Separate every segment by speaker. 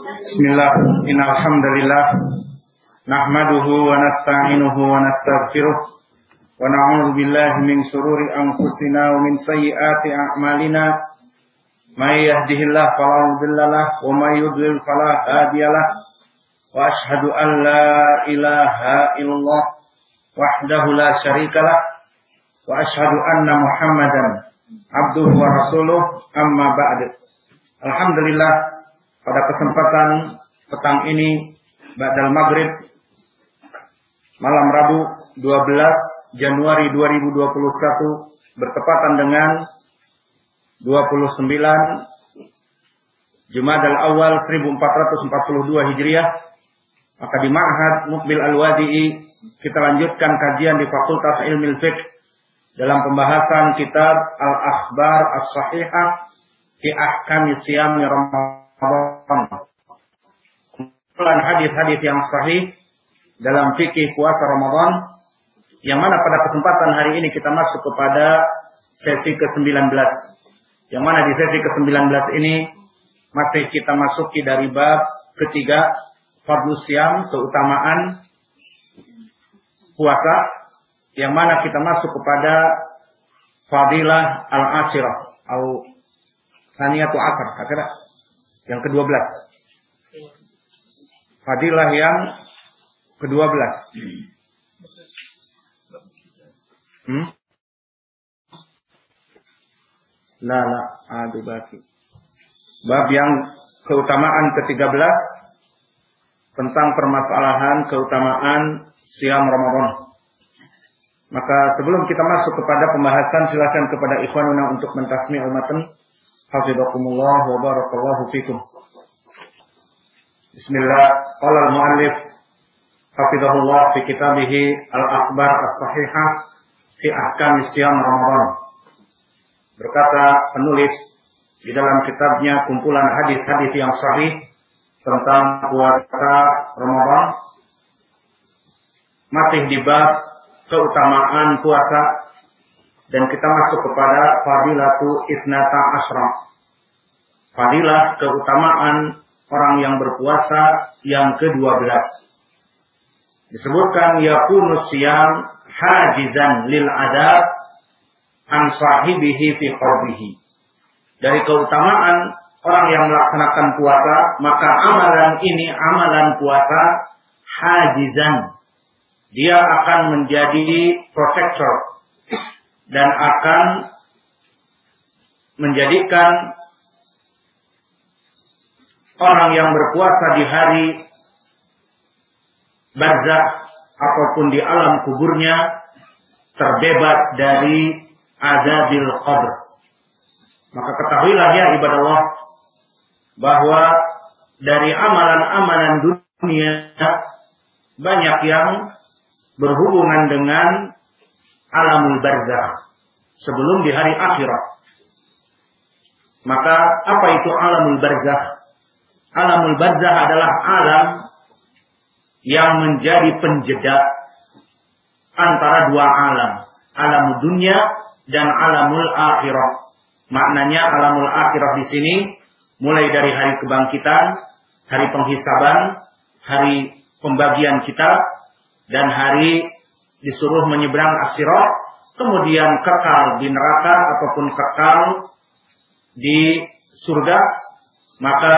Speaker 1: Bismillah, innal hamdalillah nahmaduhu wa nasta'inuhu wa nastaghfiruh. Wa na'udzu billahi min shururi anfusina wa min sayyiati a'malina. May yahdihillahu fala mudhillalah wa may yudlil fala hadiyalah wa ashhadu an la ilaha illallah wahdahu la syarikalah wa ashhadu anna muhammadan abduhu wa rasuluh. Amma ba'du. Alhamdulillah pada kesempatan petang ini Ba'dal Maghrib malam Rabu 12 Januari 2021 bertepatan dengan 29 Jumadal Awal 1442 Hijriah maka di Ma'had Mukbil Al-Wadi'i kita lanjutkan kajian di Fakultas Ilmu Fiqh dalam pembahasan kitab Al-Akhbar As-Sahihah fi Ahkam Siyam Ramadan. Kumpulan hadis-hadis yang sahih dalam fikih puasa Ramadan yang mana pada kesempatan hari ini kita masuk kepada sesi ke-19. Yang mana di sesi ke-19 ini masih kita masuki dari bab ketiga fardhu siam keutamaan puasa yang mana kita masuk kepada fadilah al-ashirah atau saniyatu asar kata yang ke-12. Fadilah yang ke-12. Hmm? La la adu baki. Bab yang keutamaan ke-13 tentang permasalahan keutamaan siam Ramadan. Maka sebelum kita masuk kepada pembahasan silakan kepada ikhwanuna untuk mentasmi al-matan Hafizakumullah wa barakallahu fikum. Bismillah. Qala al-muallif hafizahullah fi kitabih Al-Akhbar As-Sahihah fi Ahkam Siyam Ramadan. Berkata penulis di dalam kitabnya kumpulan hadis-hadis yang sahih tentang puasa Ramadan masih di bab keutamaan puasa dan kita masuk kepada fadilatu isnata asra. Fadilah keutamaan orang yang berpuasa yang ke-12. Disebutkan yakunu siyam hajizan lil adab an sahibihi fi qalbihi. Dari keutamaan orang yang melaksanakan puasa, maka amalan ini amalan puasa hajizan. Dia akan menjadi protector dan akan menjadikan orang yang berpuasa di hari barzah ataupun di alam kuburnya terbebas dari azabil qabr. Maka ketahuilah ya ibadah Allah bahwa dari amalan-amalan dunia banyak yang berhubungan dengan alamul barzah sebelum di hari akhirat. Maka apa itu alamul barzah? Alamul barzah adalah alam yang menjadi penjeda antara dua alam, alam dunia dan alamul akhirat. Maknanya alamul akhirat di sini mulai dari hari kebangkitan, hari penghisaban, hari pembagian kitab dan hari disuruh menyeberang asirat, kemudian kekal di neraka ataupun kekal di surga, maka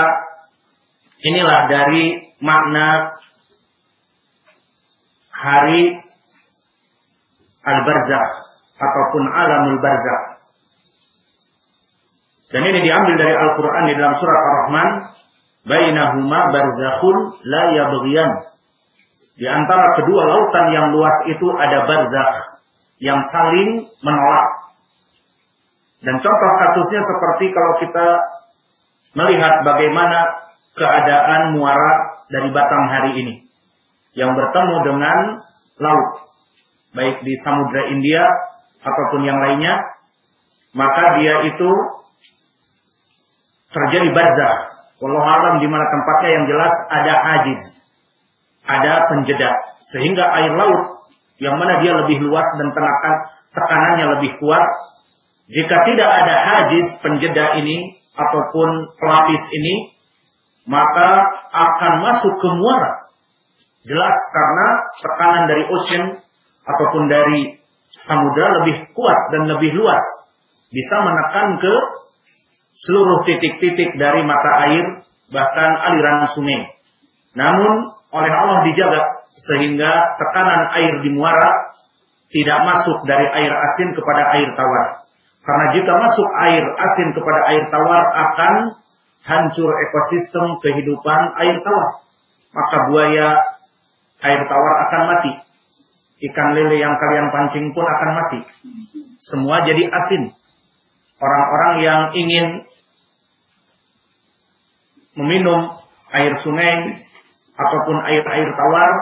Speaker 1: inilah dari makna hari al-barzakh ataupun alamul barzakh. Dan ini diambil dari Al-Quran di dalam surat Ar-Rahman. Bainahuma barzakhun la yabghiyan. Di antara kedua lautan yang luas itu ada barzakh yang saling menolak. Dan contoh kasusnya seperti kalau kita melihat bagaimana keadaan muara dari batang hari ini yang bertemu dengan laut, baik di Samudra India ataupun yang lainnya, maka dia itu terjadi barzakh. Wallahu alam di mana tempatnya yang jelas ada hajiz ada penjeda sehingga air laut yang mana dia lebih luas dan tenakan tekanannya lebih kuat jika tidak ada hajis penjeda ini ataupun pelapis ini maka akan masuk ke muara. Jelas karena tekanan dari ocean ataupun dari samudra lebih kuat dan lebih luas. Bisa menekan ke seluruh titik-titik dari mata air bahkan aliran sungai. Namun oleh Allah dijaga sehingga tekanan air di muara tidak masuk dari air asin kepada air tawar. Karena jika masuk air asin kepada air tawar akan hancur ekosistem kehidupan air tawar. Maka buaya air tawar akan mati. Ikan lele yang kalian pancing pun akan mati. Semua jadi asin. Orang-orang yang ingin meminum air sungai ataupun air-air tawar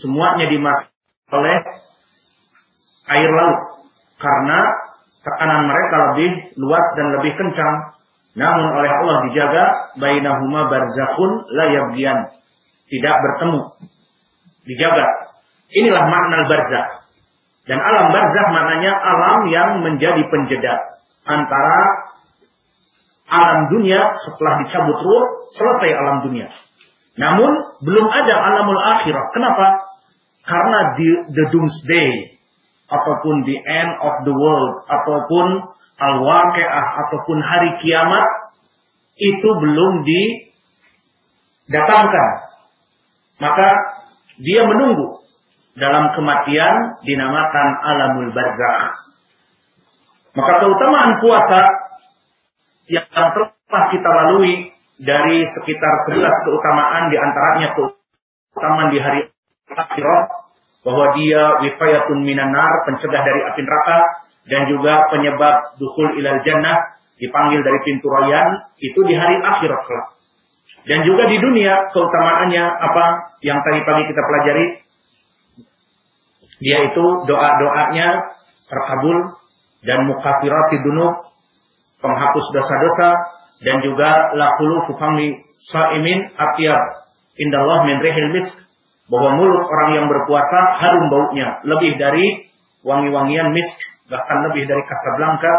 Speaker 1: semuanya dimasak oleh air laut. Karena tekanan mereka lebih luas dan lebih kencang. Namun oleh Allah dijaga bainahuma barzakhun la yabghiyan. Tidak bertemu. Dijaga. Inilah makna barzakh dan alam barzakh maknanya alam yang menjadi penjeda antara alam dunia setelah dicabut ruh, selesai alam dunia. Namun belum ada alamul akhirah. Kenapa? Karena di the doomsday ataupun the end of the world ataupun al-waqi'ah ataupun hari kiamat itu belum didatangkan. Maka dia menunggu dalam kematian dinamakan alamul barzakh. Maka keutamaan puasa yang telah kita lalui dari sekitar 11 keutamaan di antaranya keutamaan di hari akhirat bahwa dia wifayatun minanar pencegah dari api neraka dan juga penyebab dukul ilal jannah dipanggil dari pintu royan itu di hari akhirat kelak. Dan juga di dunia keutamaannya apa yang tadi pagi kita pelajari dia itu doa-doanya terkabul dan mukafirati dunub penghapus dosa-dosa dan juga lakulu fufami sa'imin atyab indallah min rihil misk bahwa mulut orang yang berpuasa harum baunya lebih dari wangi-wangian misk bahkan lebih dari Casablanca,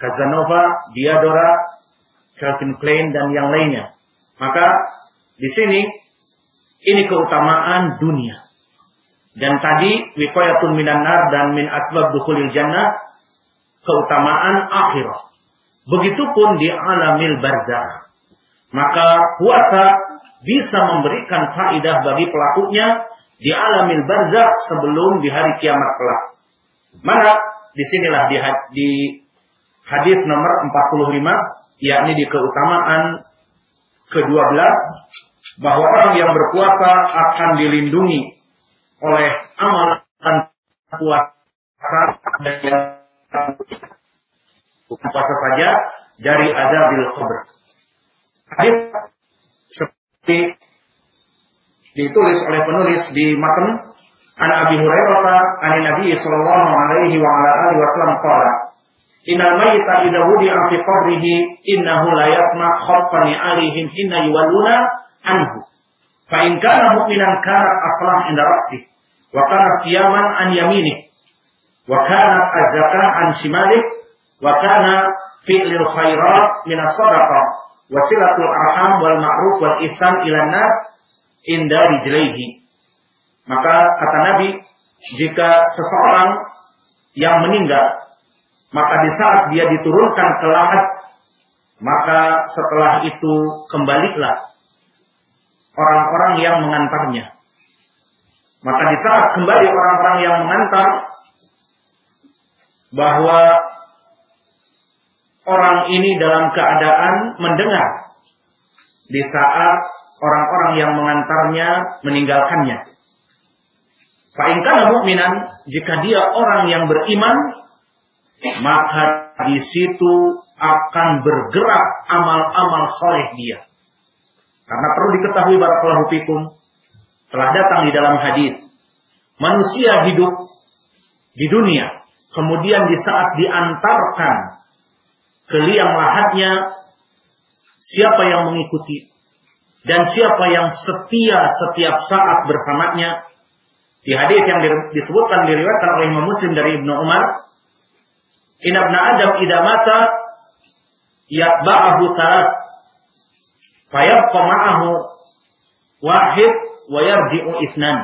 Speaker 1: Casanova, Diadora, Calvin Klein dan yang lainnya. Maka di sini ini keutamaan dunia. Dan tadi wiqayatun minan nar dan min asbab dukhulil jannah keutamaan akhirat. Begitupun di alamil barzah. Maka puasa bisa memberikan faidah bagi pelakunya di alamil barzah sebelum di hari kiamat kelak. Mana di sinilah di, di hadis nomor 45 yakni di keutamaan ke-12 bahwa orang yang berpuasa akan dilindungi oleh amalan puasa dan bukan puasa saja dari adabil kubur. Hadis seperti ditulis oleh penulis di matan An Abi Hurairah an Nabi sallallahu alaihi wa ala alihi wasallam qala Innal mayyita idza wudi'a fi qabrihi innahu la yasma' khaffani alaihim inna yuwalluna anhu. Fa in kana mu'minan kana aslam inda ra'si wa kana siyaman an yaminih wa kana az-zakah an shimalih wa kana fi'lil khairat min as-sadaqah wa silatul arham wal ma'ruf wal ihsan ila nas inda rijlaihi. Maka kata Nabi, jika seseorang yang meninggal, maka di saat dia diturunkan ke lahat, maka setelah itu kembalilah orang-orang yang mengantarnya. Maka di saat kembali orang-orang yang mengantar bahwa orang ini dalam keadaan mendengar di saat orang-orang yang mengantarnya meninggalkannya. Fa'in mukminan jika dia orang yang beriman maka di situ akan bergerak amal-amal soleh dia. Karena perlu diketahui barakallahu fikum telah datang di dalam hadis manusia hidup di dunia kemudian di saat diantarkan ke liang lahatnya siapa yang mengikuti dan siapa yang setia setiap saat bersamanya di hadis yang disebutkan diriwayatkan oleh Imam Muslim dari Ibnu Umar Inna ibn Adam idza mata yatba'ahu salat Fayabqa ma'ahu wahid wa yarji'u ithnan.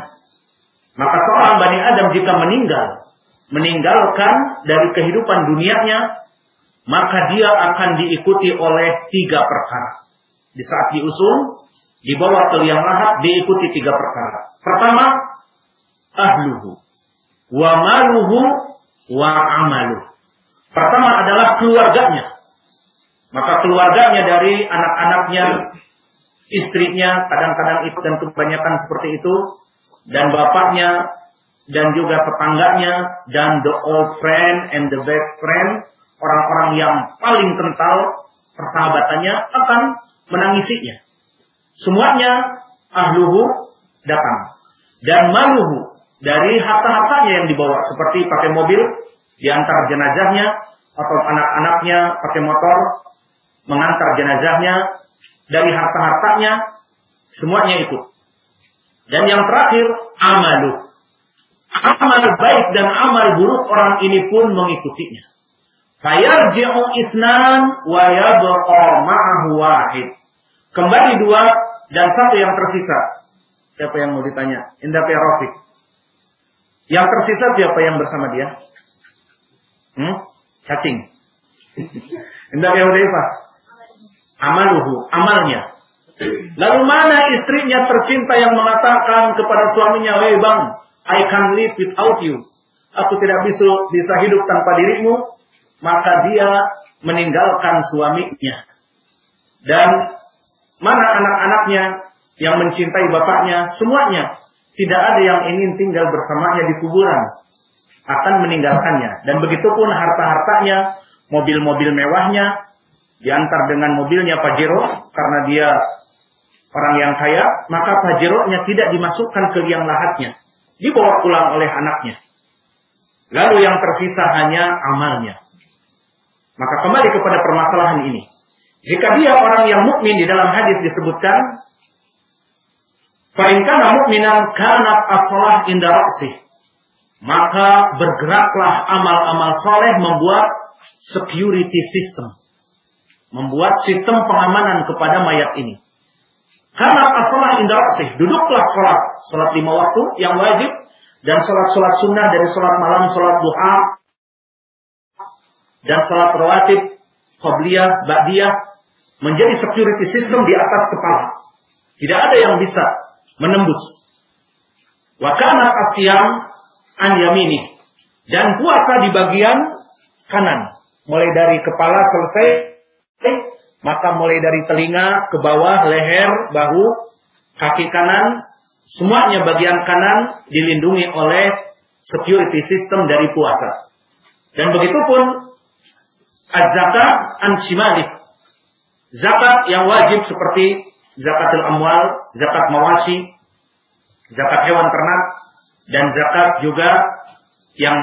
Speaker 1: Maka seorang Bani Adam jika meninggal, meninggalkan dari kehidupan dunianya, maka dia akan diikuti oleh tiga perkara. Di saat diusung, dibawa ke liang lahat, diikuti tiga perkara. Pertama, ahluhu, wa maluhu, wa amaluhu. Pertama adalah keluarganya. Maka keluarganya dari anak-anaknya, istrinya, kadang-kadang itu dan kebanyakan seperti itu, dan bapaknya, dan juga tetangganya, dan the old friend and the best friend, orang-orang yang paling kental persahabatannya akan menangisinya. Semuanya ahluhu datang. Dan maluhu dari harta-hartanya yang dibawa. Seperti pakai mobil, diantar jenazahnya, atau anak-anaknya pakai motor, mengantar jenazahnya, dari harta-hartanya, semuanya ikut. Dan yang terakhir, amalu. Amal baik dan amal buruk orang ini pun mengikutinya. Fayarji'u isnan wa yabqa ma'ahu wahid. Kembali dua dan satu yang tersisa. Siapa yang mau ditanya? Indah Rafiq. Yang tersisa siapa yang bersama dia? Hmm? Cacing. Indah Hudayfa. Amaluhu, amalnya. Lalu mana istrinya tercinta yang mengatakan kepada suaminya, Hei bang, I can't live without you. Aku tidak bisa, bisa hidup tanpa dirimu. Maka dia meninggalkan suaminya. Dan mana anak-anaknya yang mencintai bapaknya, semuanya. Tidak ada yang ingin tinggal bersamanya di kuburan. Akan meninggalkannya. Dan begitu pun harta-hartanya, mobil-mobil mewahnya, diantar dengan mobilnya Pajero karena dia orang yang kaya, maka Pajeronya tidak dimasukkan ke liang lahatnya. Dibawa pulang oleh anaknya. Lalu yang tersisa hanya amalnya. Maka kembali kepada permasalahan ini. Jika dia orang yang mukmin di dalam hadis disebutkan, Fa'inkana mukminan kanat asalah inda Maka bergeraklah amal-amal soleh membuat security system membuat sistem pengamanan kepada mayat ini. Karena asalah indah duduklah sholat, sholat lima waktu yang wajib, dan sholat-sholat sunnah dari sholat malam, sholat duha, dan sholat rawatib, qabliyah, ba'diyah, menjadi security system di atas kepala. Tidak ada yang bisa menembus. Wakana asyam an yamini. Dan puasa di bagian kanan. Mulai dari kepala selesai maka mulai dari telinga ke bawah, leher, bahu, kaki kanan, semuanya bagian kanan dilindungi oleh security system dari puasa. Dan begitu pun az-zakat an shimali. Zakat yang wajib seperti zakatul amwal, zakat mawasi, zakat hewan ternak, dan zakat juga yang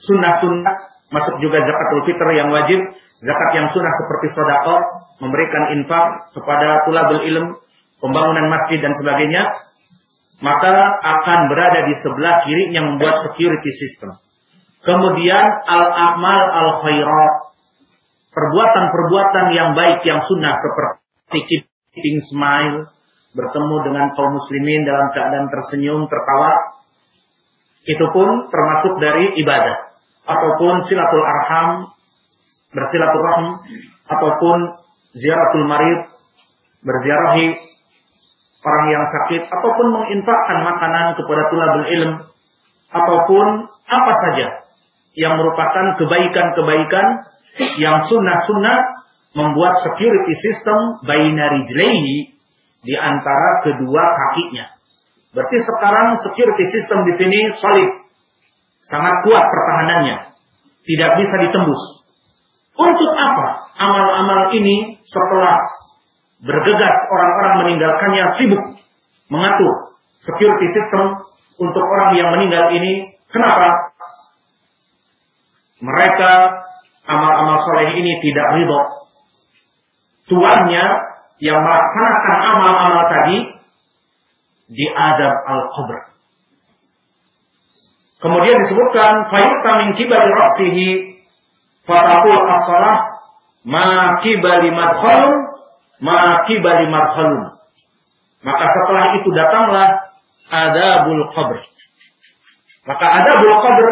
Speaker 1: sunnah-sunnah, masuk juga zakatul fitr yang wajib, Zakat yang sunnah seperti sodako, memberikan infak kepada tulabul ilm, pembangunan masjid dan sebagainya, maka akan berada di sebelah kiri yang membuat security system. Kemudian al-amal al-khairat, perbuatan-perbuatan yang baik yang sunnah seperti keeping smile, bertemu dengan kaum muslimin dalam keadaan tersenyum, tertawa, itu pun termasuk dari ibadah. Ataupun silatul arham, bersilaturahmi ataupun ziaratul marid, berziarahi orang yang sakit ataupun menginfakkan makanan kepada tulabul ilm ataupun apa saja yang merupakan kebaikan-kebaikan yang sunnah-sunnah membuat security system binary jlehi di antara kedua kakinya. Berarti sekarang security system di sini solid, sangat kuat pertahanannya, tidak bisa ditembus. Untuk apa amal-amal ini setelah bergegas orang-orang meninggalkannya sibuk mengatur security system untuk orang yang meninggal ini? Kenapa? Mereka amal-amal soleh ini tidak ridho. Tuannya yang melaksanakan amal-amal tadi di adab al-kubr. Kemudian disebutkan fayuqta min kibari ra'sihi Fatakul as-salah ma kibali madkhalun Makibali marhalun. Maka setelah itu datanglah adabul qabr. Maka adabul qabr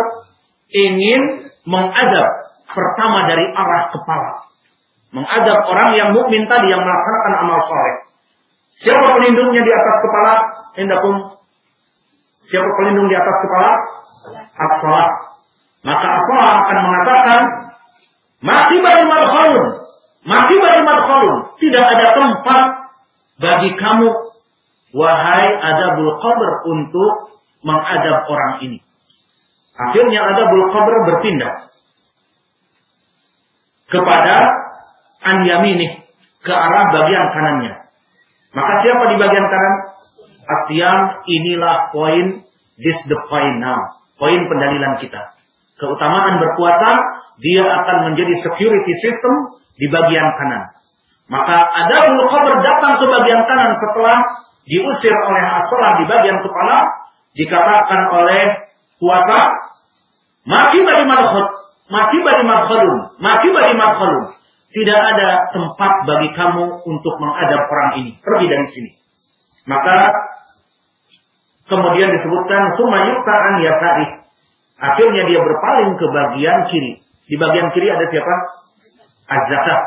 Speaker 1: ingin mengadab pertama dari arah kepala. Mengadab orang yang mukmin tadi yang melaksanakan amal soleh. Siapa pelindungnya di atas kepala? Indakum. Siapa pelindung di atas kepala? as Maka as akan mengatakan, Mati bagi madkhalun. Mati bagi madkhalun. Tidak ada tempat bagi kamu, wahai adabul qabr, untuk mengadab orang ini. Akhirnya adabul qabr berpindah kepada an yamini ke arah bagian kanannya. Maka siapa di bagian kanan? Asyam inilah poin this the point now. Poin pendalilan kita. Keutamaan berpuasa dia akan menjadi security system di bagian kanan. Maka ada qabr datang ke bagian kanan setelah diusir oleh asalah di bagian kepala dikatakan oleh puasa mati bagi madkhul mati bagi madkhulun mati bagi madkhulun tidak ada tempat bagi kamu untuk mengadab orang ini pergi dari sini maka kemudian disebutkan sumayukta an yasari akhirnya dia berpaling ke bagian kiri di bagian kiri ada siapa? Az-zakat.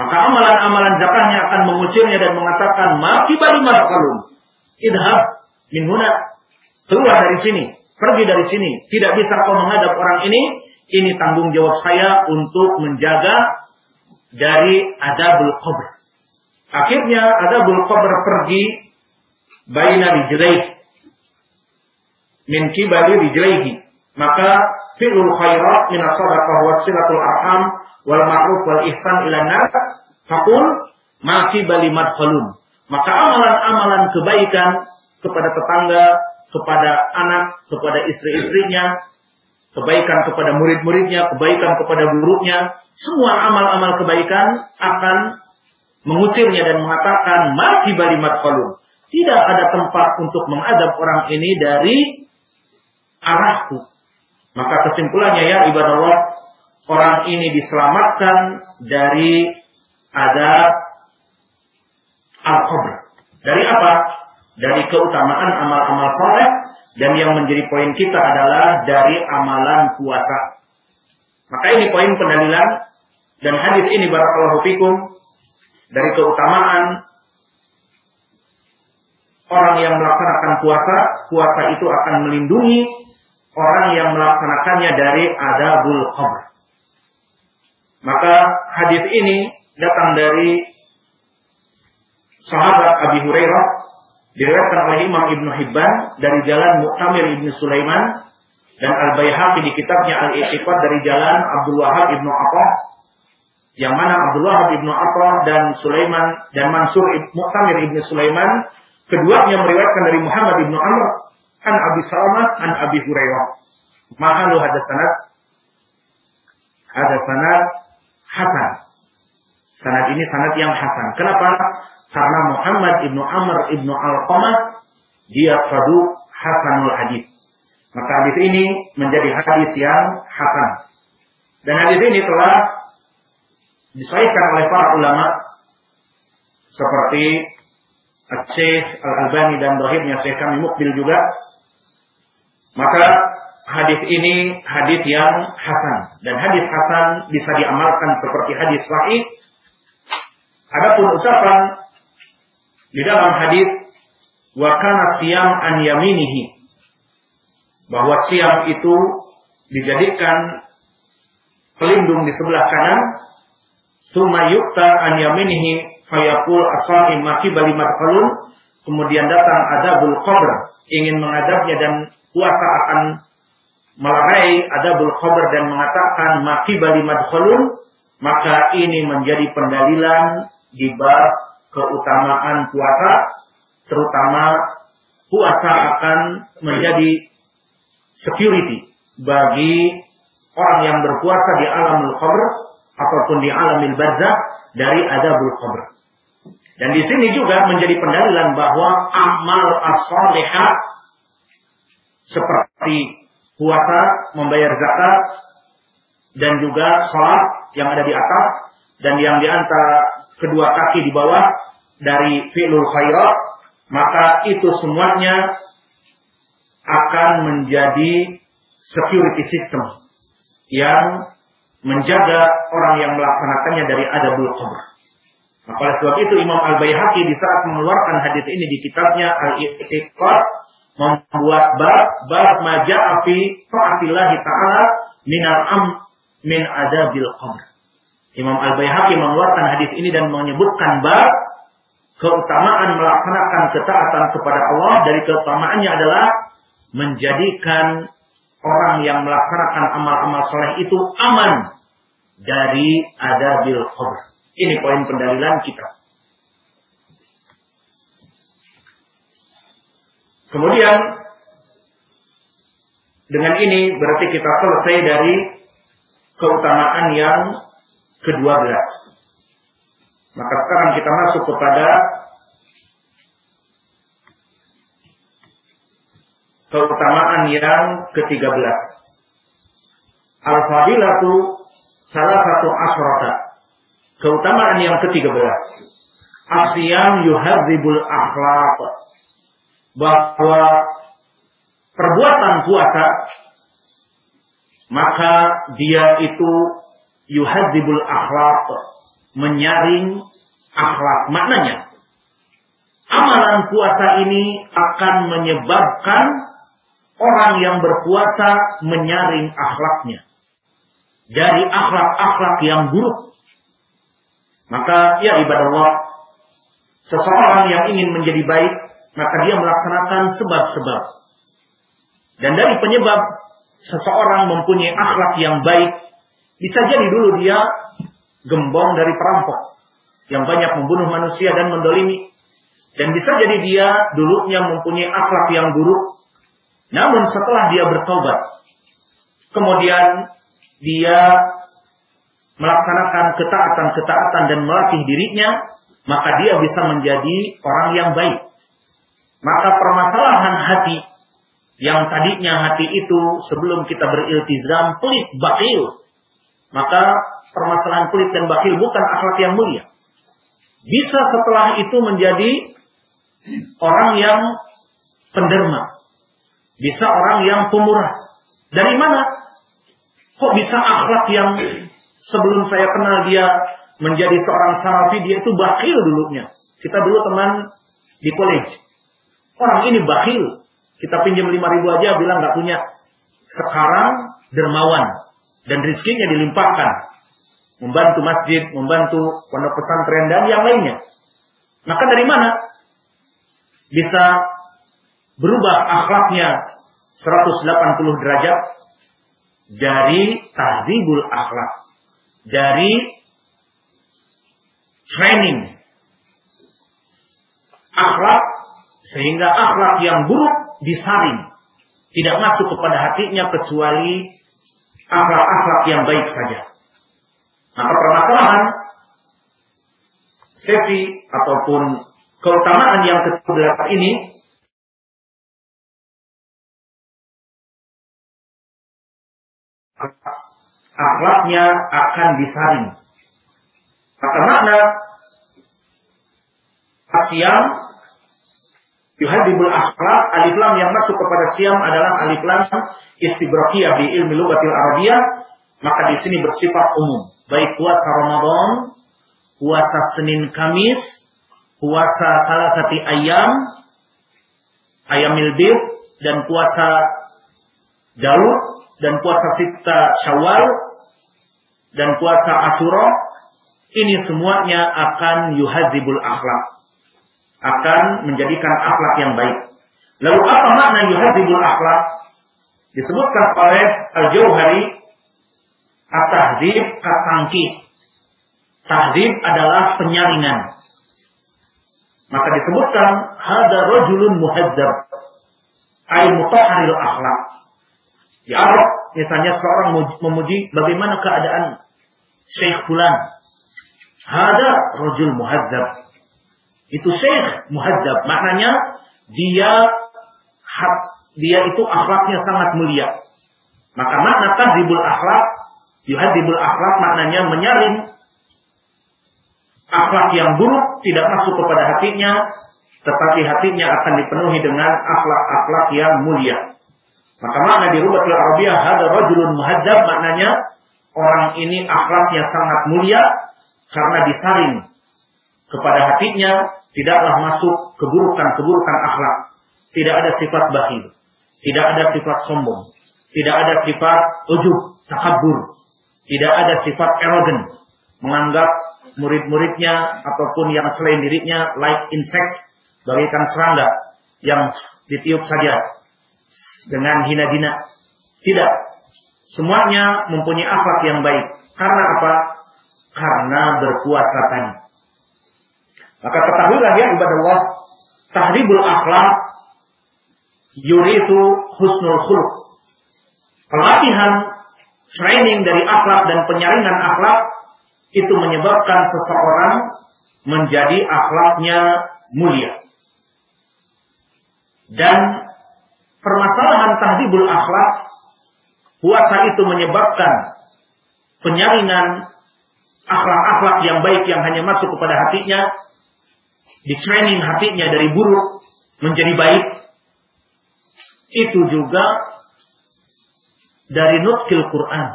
Speaker 1: Maka amalan-amalan zakahnya akan mengusirnya dan mengatakan, Maki bali marqalum. Idhab min huna. Keluar dari sini. Pergi dari sini. Tidak bisa kau menghadap orang ini. Ini tanggung jawab saya untuk menjaga dari adabul qabr. Akhirnya adabul qabr pergi baina rijlaih min kibali rijlaihi maka fi'lul khairat min as-sadaqah silatul arham wal ma'ruf wal ihsan ila nas faqul ma fi bali madkhulun maka amalan-amalan kebaikan kepada tetangga kepada anak kepada istri-istrinya kebaikan kepada murid-muridnya kebaikan kepada gurunya semua amal-amal kebaikan akan mengusirnya dan mengatakan ma fi bali madkhulun tidak ada tempat untuk mengadab orang ini dari arahku maka kesimpulannya ya ibadah Allah, orang ini diselamatkan dari ada al-qabr. Dari apa? Dari keutamaan amal-amal soleh dan yang menjadi poin kita adalah dari amalan puasa. Maka ini poin pendalilan dan hadis ini barakallahu fikum dari keutamaan orang yang melaksanakan puasa, puasa itu akan melindungi orang yang melaksanakannya dari adabul qabr. Maka hadis ini datang dari sahabat Abi Hurairah diriwayatkan oleh Imam Ibnu Hibban dari jalan Mu'tamir Ibnu Sulaiman dan Al-Baihaqi di kitabnya Al-I'tiqad dari jalan Abdul Wahab Ibnu Atha yang mana Abdul Wahab Ibnu Atha dan Sulaiman dan Mansur Mu'tamir Ibnu Sulaiman keduanya meriwayatkan dari Muhammad Ibnu Amr an Abi Salmah an Abi Hurairah. Mahalu ada sanad ada sanad hasan. Sanad ini sanad yang hasan. Kenapa? Karena Muhammad ibnu Amr ibnu Al-Qamah dia sadu hasanul hadis. Maka hadis ini menjadi hadis yang hasan. Dan hadis ini telah disahihkan oleh para ulama seperti Syekh Al-Albani dan Rahimnya Syekh kami Mukbil juga maka hadis ini hadis yang hasan dan hadis hasan bisa diamalkan seperti hadis sahih. Adapun ucapan di dalam hadis wa kana siyam an yaminihi bahwa siam itu dijadikan pelindung di sebelah kanan summa yukta an yaminihi fayaqul asaim maki bali kemudian datang adabul qabr ingin mengadabnya dan puasa akan melerai adabul khabar dan mengatakan maki bali maka ini menjadi pendalilan di bab keutamaan puasa terutama puasa akan menjadi security bagi orang yang berpuasa di alamul khabar ataupun di alamil barzah dari adabul khabar. Dan di sini juga menjadi pendalilan bahwa amal as-salihah seperti puasa, membayar zakat, dan juga sholat yang ada di atas, dan yang di antara kedua kaki di bawah dari fi'lul khairat, maka itu semuanya akan menjadi security system yang menjaga orang yang melaksanakannya dari adabul qabr. Maka oleh sebab itu Imam Al-Baihaqi di saat mengeluarkan hadis ini di kitabnya Al-I'tiqad membuat bab bab maja'a fi taala min al-am min adabil qabr. Imam Al-Baihaqi mengeluarkan hadis ini dan menyebutkan bab keutamaan melaksanakan ketaatan kepada Allah dari keutamaannya adalah menjadikan orang yang melaksanakan amal-amal soleh itu aman dari adabil qabr. Ini poin pendalilan kita. Kemudian dengan ini berarti kita selesai dari keutamaan yang ke-12. Maka sekarang kita masuk kepada keutamaan yang ke-13. Al-fadilatu salah satu asrata. Keutamaan yang ke-13. Asyam yuhadzibul akhlaq. Bahwa perbuatan puasa maka dia itu yuhadzibul akhlaq menyaring akhlak maknanya amalan puasa ini akan menyebabkan orang yang berpuasa menyaring akhlaknya dari akhlak-akhlak yang buruk. Maka ya ibadah Allah, seseorang yang ingin menjadi baik, maka dia melaksanakan sebab-sebab. Dan dari penyebab seseorang mempunyai akhlak yang baik, bisa jadi dulu dia gembong dari perampok yang banyak membunuh manusia dan mendolimi. Dan bisa jadi dia dulunya mempunyai akhlak yang buruk, namun setelah dia bertobat, kemudian dia melaksanakan ketaatan-ketaatan dan melatih dirinya, maka dia bisa menjadi orang yang baik. Maka permasalahan hati yang tadinya hati itu sebelum kita beriltizam pelit bakil, maka permasalahan pelit dan bakil bukan akhlak yang mulia. Bisa setelah itu menjadi orang yang penderma, bisa orang yang pemurah. Dari mana? Kok bisa akhlak yang sebelum saya kenal dia menjadi seorang salafi, dia itu bakhil dulunya. Kita dulu teman di college. Orang ini bakhil. Kita pinjam lima ribu aja bilang nggak punya. Sekarang dermawan. Dan rizkinya dilimpahkan. Membantu masjid, membantu pondok pesantren dan yang lainnya. Maka dari mana? Bisa berubah akhlaknya 180 derajat dari tahdibul akhlak, dari training akhlak sehingga akhlak yang buruk disaring, tidak masuk kepada hatinya kecuali akhlak-akhlak yang baik saja. Maka permasalahan sesi ataupun keutamaan yang ke-11 ini akhlaknya akan disaring. Maka makna asyam yuhadibul akhlak alif lam yang masuk kepada siam adalah alif lam istibrakiyah di ilmu lugatil arabiyah. Maka di sini bersifat umum. Baik puasa Ramadan puasa Senin Kamis puasa salasati ayam ayam milbir dan puasa Daud dan puasa Sita Syawal dan puasa Asyura. Ini semuanya akan yuhadzibul akhlak akan menjadikan akhlak yang baik. Lalu apa makna yuhadzibul akhlak? Disebutkan oleh Al-Jauhari At-Tahdib At-Tangkib. Tahdib adalah penyaringan. Maka disebutkan hada rajulun muhadzab. Ay mutahharil akhlak. Di Arab, misalnya seorang memuji bagaimana keadaan Syekh Fulan. Hada rojul muhadzab. Itu Syekh muhadzab. Maknanya dia dia itu akhlaknya sangat mulia. Maka makna tahdibul akhlak, yuhadibul akhlak maknanya menyaring akhlak yang buruk tidak masuk kepada hatinya, tetapi hatinya akan dipenuhi dengan akhlak-akhlak yang mulia. Maka makna di Rubatul Arabiyah ada rajulun muhadzab maknanya orang ini akhlaknya sangat mulia karena disaring kepada hatinya tidaklah masuk keburukan-keburukan akhlak. Tidak ada sifat bakhil, tidak ada sifat sombong, tidak ada sifat ujub, takabur, tidak ada sifat erogen, menganggap murid-muridnya ataupun yang selain dirinya like insect, bagaikan serangga yang ditiup saja dengan hina-dina. Tidak. Semuanya mempunyai akhlak yang baik. Karena apa? Karena berpuasa tadi. Maka ketahuilah ya Allah, tahribul akhlak yuritu husnul khuluq. Pelatihan training dari akhlak dan penyaringan akhlak itu menyebabkan seseorang menjadi akhlaknya mulia. Dan permasalahan tahdibul akhlak, puasa itu menyebabkan penyaringan akhlak-akhlak yang baik yang hanya masuk kepada hatinya, di training hatinya dari buruk menjadi baik. Itu juga dari nukil Quran.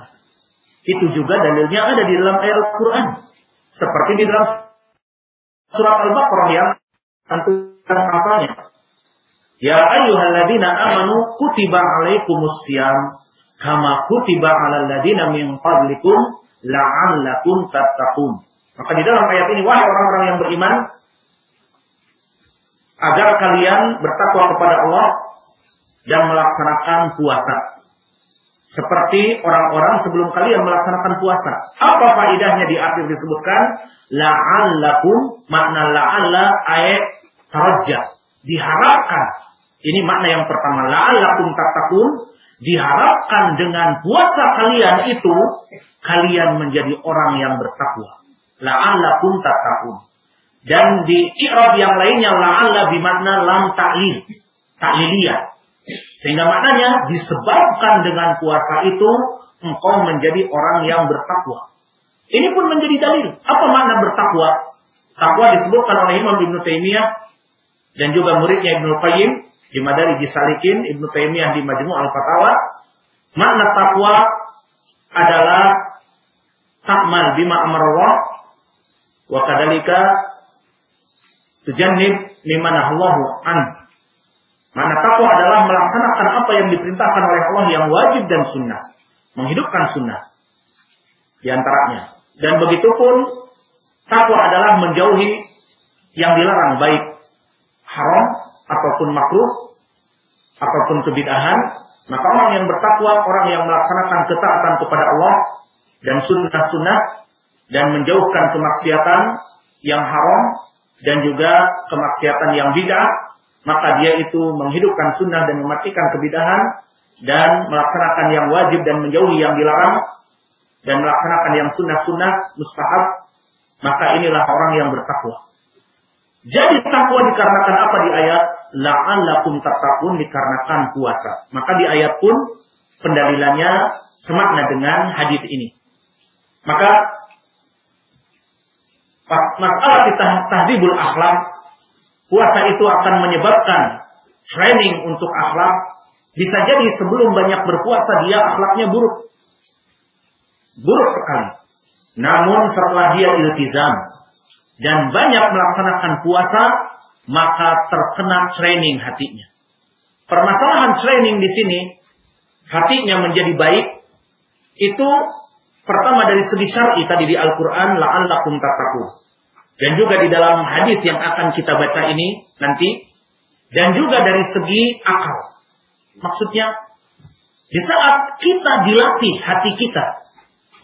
Speaker 1: Itu juga dalilnya ada di dalam ayat Al-Quran. Seperti di dalam surat Al-Baqarah yang antum hafalnya. Ya ayyuhalladzina amanu kutiba alaikumus siyam kama kutiba alal ladina min qablikum la'allakum tattaqun. Maka di dalam ayat ini wahai orang-orang yang beriman agar kalian bertakwa kepada Allah dan melaksanakan puasa. Seperti orang-orang sebelum kalian melaksanakan puasa. Apa faedahnya di akhir disebutkan la'allakum makna la'alla ayat tarajjah. Diharapkan ini makna yang pertama. La'allakum tattaqun. Diharapkan dengan puasa kalian itu, kalian menjadi orang yang bertakwa. La'allakum tattaqun. Dan di i'rab yang lainnya la'alla bimakna lam ta'lil. Ta'liliyah. Sehingga maknanya disebabkan dengan puasa itu engkau menjadi orang yang bertakwa. Ini pun menjadi dalil. Apa makna bertakwa? Takwa disebutkan oleh Imam Ibn Taimiyah dan juga muridnya Ibnu Qayyim di Madari Salikin, Ibnu Taimiyah di Majmu' Al-Fatawa, makna takwa adalah ta'mal bima amarallah wa kadalika tujannib lima nahwahu an. Makna takwa adalah melaksanakan apa yang diperintahkan oleh Allah yang wajib dan sunnah. Menghidupkan sunnah. Di antaranya. Dan begitu pun takwa adalah menjauhi yang dilarang baik haram ataupun makruh ataupun kebidahan, maka orang yang bertakwa, orang yang melaksanakan ketaatan kepada Allah dan sunnah-sunnah dan menjauhkan kemaksiatan yang haram dan juga kemaksiatan yang bid'ah, maka dia itu menghidupkan sunnah dan mematikan kebidahan dan melaksanakan yang wajib dan menjauhi yang dilarang dan melaksanakan yang sunnah-sunnah mustahab, maka inilah orang yang bertakwa. Jadi takwa dikarenakan apa di ayat? La'allakum tattaqun dikarenakan puasa. Maka di ayat pun pendalilannya semakna dengan hadis ini. Maka masalah kita tahdibul akhlak, puasa itu akan menyebabkan training untuk akhlak. Bisa jadi sebelum banyak berpuasa dia akhlaknya buruk. Buruk sekali. Namun setelah dia iltizam, dan banyak melaksanakan puasa, maka terkena training hatinya. Permasalahan training di sini, hatinya menjadi baik, itu pertama dari segi syar'i tadi di Al-Quran, la'allakum tattaqun. Dan juga di dalam hadis yang akan kita baca ini nanti, dan juga dari segi akal. Maksudnya, di saat kita dilatih hati kita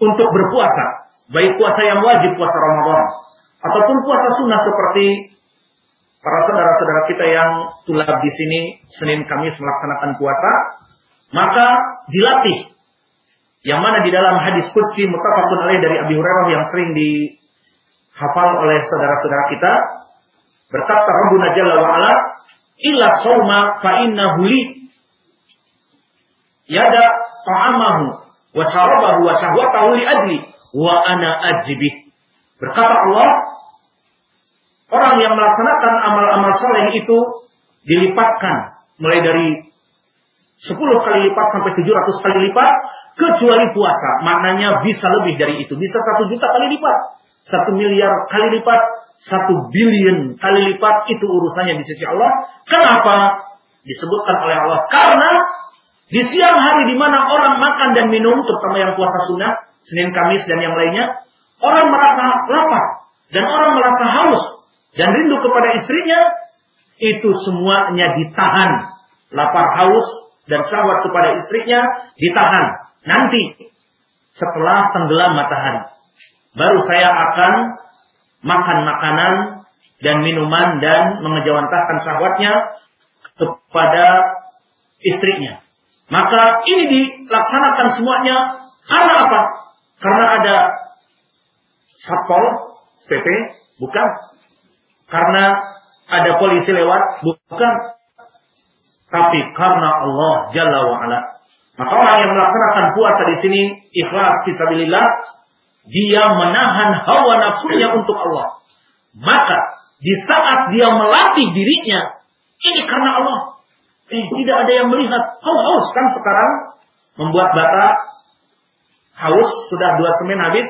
Speaker 1: untuk berpuasa, baik puasa yang wajib, puasa Ramadan, ataupun puasa sunnah seperti para saudara-saudara kita yang tulab di sini Senin Kamis melaksanakan puasa, maka dilatih. Yang mana di dalam hadis qudsi mutafakun alaih dari Abi Hurairah yang sering dihafal oleh saudara-saudara kita, berkata Rabbuna Jalla wa ala, illa sawma fa innahu li yada ta'amahu wa syarabahu wa syahwatahu li ajli wa ana ajibih. Berkata Allah, orang yang melaksanakan amal-amal soleh itu dilipatkan mulai dari 10 kali lipat sampai 700 kali lipat kecuali puasa. Maknanya bisa lebih dari itu. Bisa satu juta kali lipat. Satu miliar kali lipat. Satu billion kali lipat. Itu urusannya di sisi Allah. Kenapa? Disebutkan oleh Allah. Karena di siang hari di mana orang makan dan minum. Terutama yang puasa sunnah. Senin, Kamis, dan yang lainnya. Orang merasa lapar. Dan orang merasa haus. Dan rindu kepada istrinya. Itu semuanya ditahan. Lapar haus dan syahwat kepada istrinya ditahan. Nanti setelah tenggelam matahari. Baru saya akan makan makanan dan minuman dan mengejawantahkan syahwatnya kepada istrinya. Maka ini dilaksanakan semuanya karena apa? Karena ada satpol PP, bukan. Karena ada polisi lewat, bukan. Tapi karena Allah Jalla wa'ala. Maka orang yang melaksanakan puasa di sini ikhlas fisabilillah, dia menahan hawa nafsunya untuk Allah. Maka di saat dia melatih dirinya, ini karena Allah. Eh, tidak ada yang melihat. Haus, kan sekarang membuat bata haus sudah dua semen habis.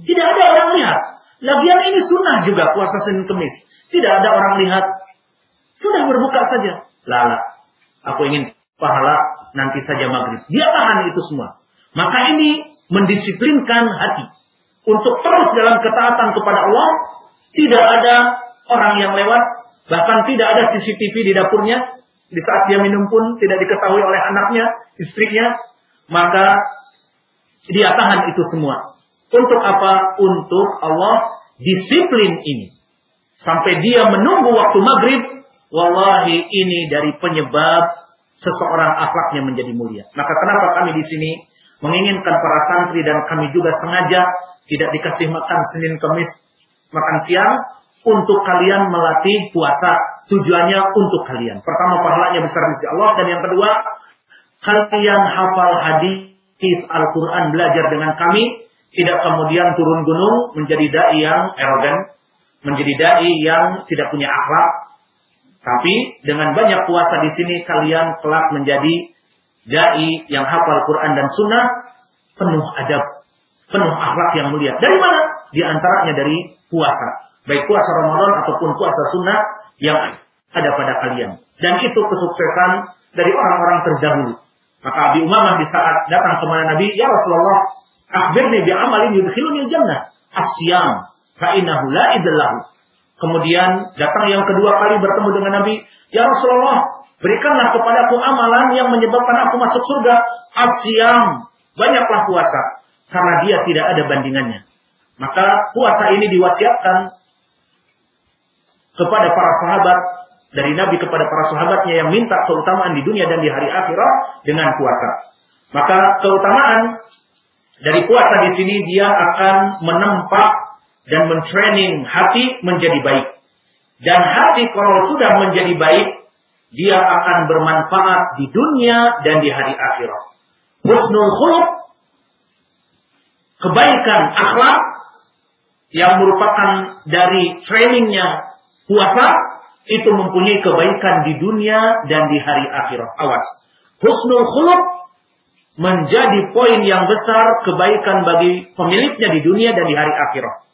Speaker 1: Tidak ada orang lihat. Lagian ini sunnah juga puasa Senin Kemis. Tidak ada orang lihat. Sudah berbuka saja. Lala. Aku ingin pahala nanti saja maghrib. Dia tahan itu semua. Maka ini mendisiplinkan hati. Untuk terus dalam ketaatan kepada Allah. Tidak ada orang yang lewat. Bahkan tidak ada CCTV di dapurnya. Di saat dia minum pun tidak diketahui oleh anaknya, istrinya. Maka dia tahan itu semua. Untuk apa? Untuk Allah disiplin ini. Sampai dia menunggu waktu maghrib. Wallahi ini dari penyebab seseorang akhlaknya menjadi mulia. Maka kenapa kami di sini menginginkan para santri dan kami juga sengaja tidak dikasih makan Senin Kamis makan siang untuk kalian melatih puasa. Tujuannya untuk kalian. Pertama pahalanya besar di Allah dan yang kedua kalian hafal hadis Al-Quran belajar dengan kami tidak kemudian turun gunung menjadi dai yang erogan menjadi dai yang tidak punya akhlak. Tapi dengan banyak puasa di sini kalian kelak menjadi dai yang hafal Quran dan Sunnah penuh adab, penuh akhlak yang mulia. Dari mana? Di antaranya dari puasa, baik puasa Ramadan ataupun puasa Sunnah yang ada pada kalian. Dan itu kesuksesan dari orang-orang terdahulu. Maka Abi Umamah di saat datang kepada Nabi, Ya Rasulullah, akhbirni bi amalin yudkhiluni jannah. Asyam, Fa'inahu la. Kemudian datang yang kedua kali bertemu dengan Nabi. Ya Rasulullah, berikanlah kepadaku amalan yang menyebabkan aku masuk surga. Asyam. Banyaklah puasa. Karena dia tidak ada bandingannya. Maka puasa ini diwasiatkan kepada para sahabat dari Nabi kepada para sahabatnya yang minta keutamaan di dunia dan di hari akhirat dengan puasa. Maka keutamaan dari puasa di sini dia akan menempa dan mentraining hati menjadi baik. Dan hati kalau sudah menjadi baik, dia akan bermanfaat di dunia dan di hari akhirat. Husnul khuluq, kebaikan akhlak yang merupakan dari trainingnya puasa, itu mempunyai kebaikan di dunia dan di hari akhirat. Awas. Husnul khuluq menjadi poin yang besar kebaikan bagi pemiliknya di dunia dan di hari akhirat.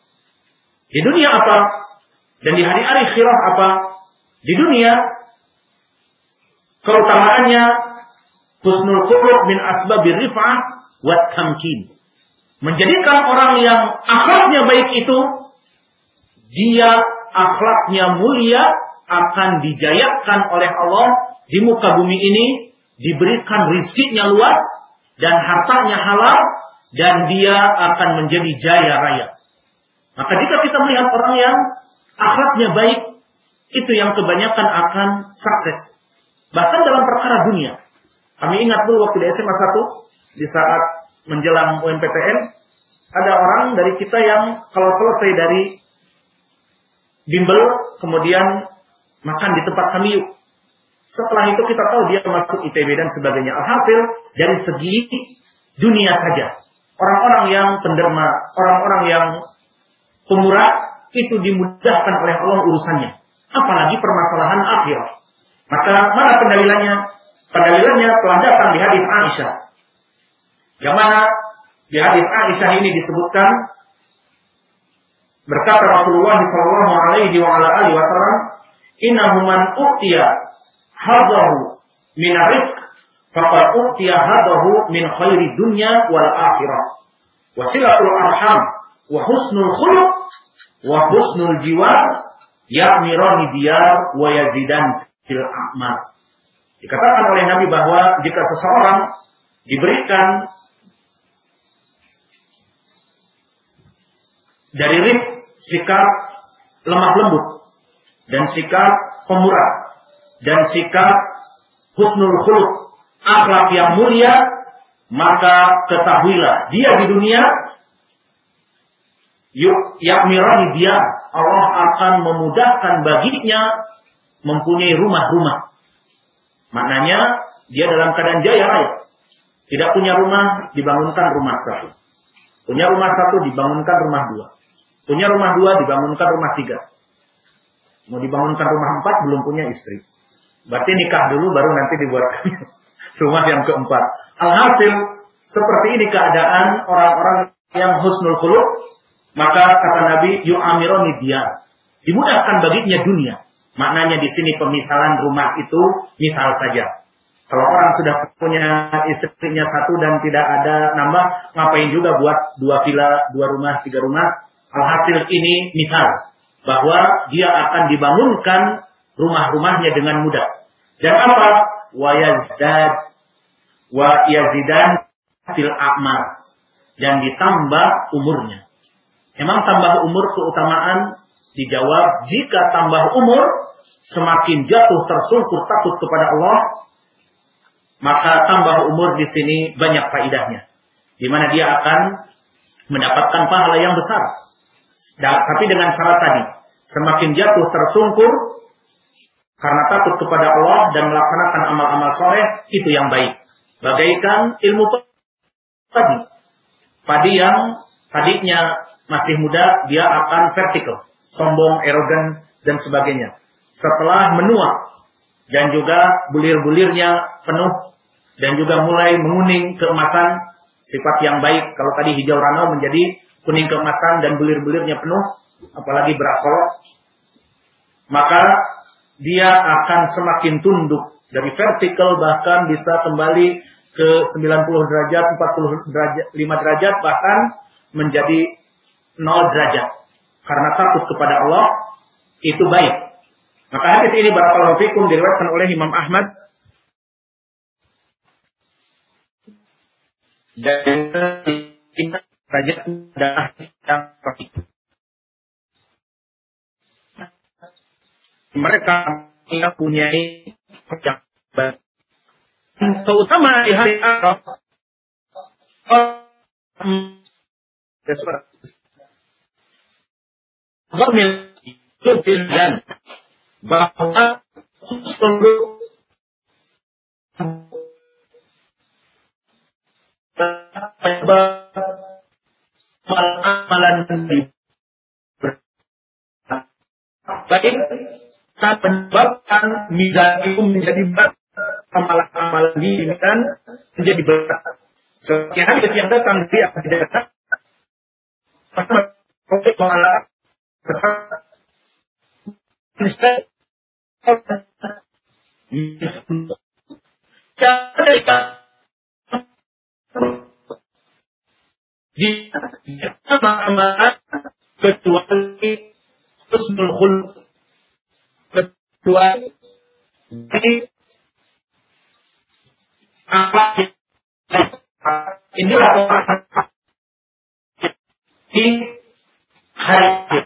Speaker 1: Di dunia apa? Dan di hari akhirat apa? Di dunia keutamaannya husnul khuluq min asbabir rif'ah wa tamkin. Menjadikan orang yang akhlaknya baik itu dia akhlaknya mulia akan dijayakan oleh Allah di muka bumi ini diberikan rizkinya luas dan hartanya halal dan dia akan menjadi jaya raya. Maka jika kita melihat orang yang akhlaknya baik, itu yang kebanyakan akan sukses. Bahkan dalam perkara dunia. Kami ingat dulu waktu di SMA 1, di saat menjelang UMPTN, ada orang dari kita yang kalau selesai dari bimbel, kemudian makan di tempat kami yuk. Setelah itu kita tahu dia masuk ITB dan sebagainya. Alhasil dari segi dunia saja. Orang-orang yang penderma, orang-orang yang pemurah itu dimudahkan oleh Allah urusannya. Apalagi permasalahan akhir. Maka mana pendalilannya? Pendalilannya telah datang di hadis Aisyah. Yang mana di hadis Aisyah ini disebutkan berkata Rasulullah sallallahu alaihi wasallam, "Innahu man utiya hadahu min rizq faqad utiya hadahu min khairi dunya wal akhirah." Wasilatul arham wa husnul khuluq wa husnul jiwar ya'mirani diyar wa yazidan fil a'mal. Dikatakan oleh Nabi bahwa jika seseorang diberikan dari rib sikap lemah lembut dan sikap pemurah dan sikap husnul khuluq akhlak yang mulia maka ketahuilah dia di dunia yuk yakmirani dia Allah akan memudahkan baginya mempunyai rumah-rumah maknanya dia dalam keadaan jaya raya tidak punya rumah dibangunkan rumah satu punya rumah satu dibangunkan rumah dua Punya rumah dua, dibangunkan rumah tiga. Mau dibangunkan rumah empat, belum punya istri. Berarti nikah dulu, baru nanti dibuat rumah yang keempat. Alhasil, seperti ini keadaan orang-orang yang husnul khuluq, maka kata Nabi, yu'amironi dia. Dimudahkan baginya dunia. Maknanya di sini pemisalan rumah itu misal saja. Kalau orang sudah punya istrinya satu dan tidak ada nambah, ngapain juga buat dua villa, dua rumah, tiga rumah, Alhasil ini misal bahwa dia akan dibangunkan rumah-rumahnya dengan mudah. Dan apa? Wa yazdad wa yazidan fil a'mar dan ditambah umurnya. Emang tambah umur keutamaan dijawab jika tambah umur semakin jatuh tersungkur takut kepada Allah maka tambah umur di sini banyak faidahnya di mana dia akan mendapatkan pahala yang besar tapi dengan syarat tadi, semakin jatuh tersungkur karena takut kepada Allah dan melaksanakan amal-amal soleh itu yang baik. Bagaikan ilmu padi. Padi yang tadinya masih muda, dia akan vertikal, sombong, erogan, dan sebagainya. Setelah menua dan juga bulir-bulirnya penuh dan juga mulai menguning keemasan sifat yang baik. Kalau tadi hijau ranau menjadi kuning keemasan dan bulir-bulirnya penuh, apalagi berasol, maka dia akan semakin tunduk dari vertikal bahkan bisa kembali ke 90 derajat, 40 derajat, 5 derajat bahkan menjadi 0 derajat. Karena takut kepada Allah itu baik. Maka hadis ini barakallahu fikum diriwayatkan oleh Imam Ahmad dan saja adalah yang mereka yang punya pejabat terutama di hari Arab dan bahwa sungguh amalan baik tak menyebabkan mizan itu menjadi berat. Amalan-amalan ini kan menjadi berat. Seperti hadis yang datang di kesal Jangan di kecuali husnul khuluq kecuali apa inilah di hari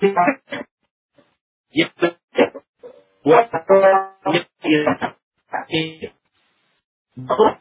Speaker 1: disebutkan buat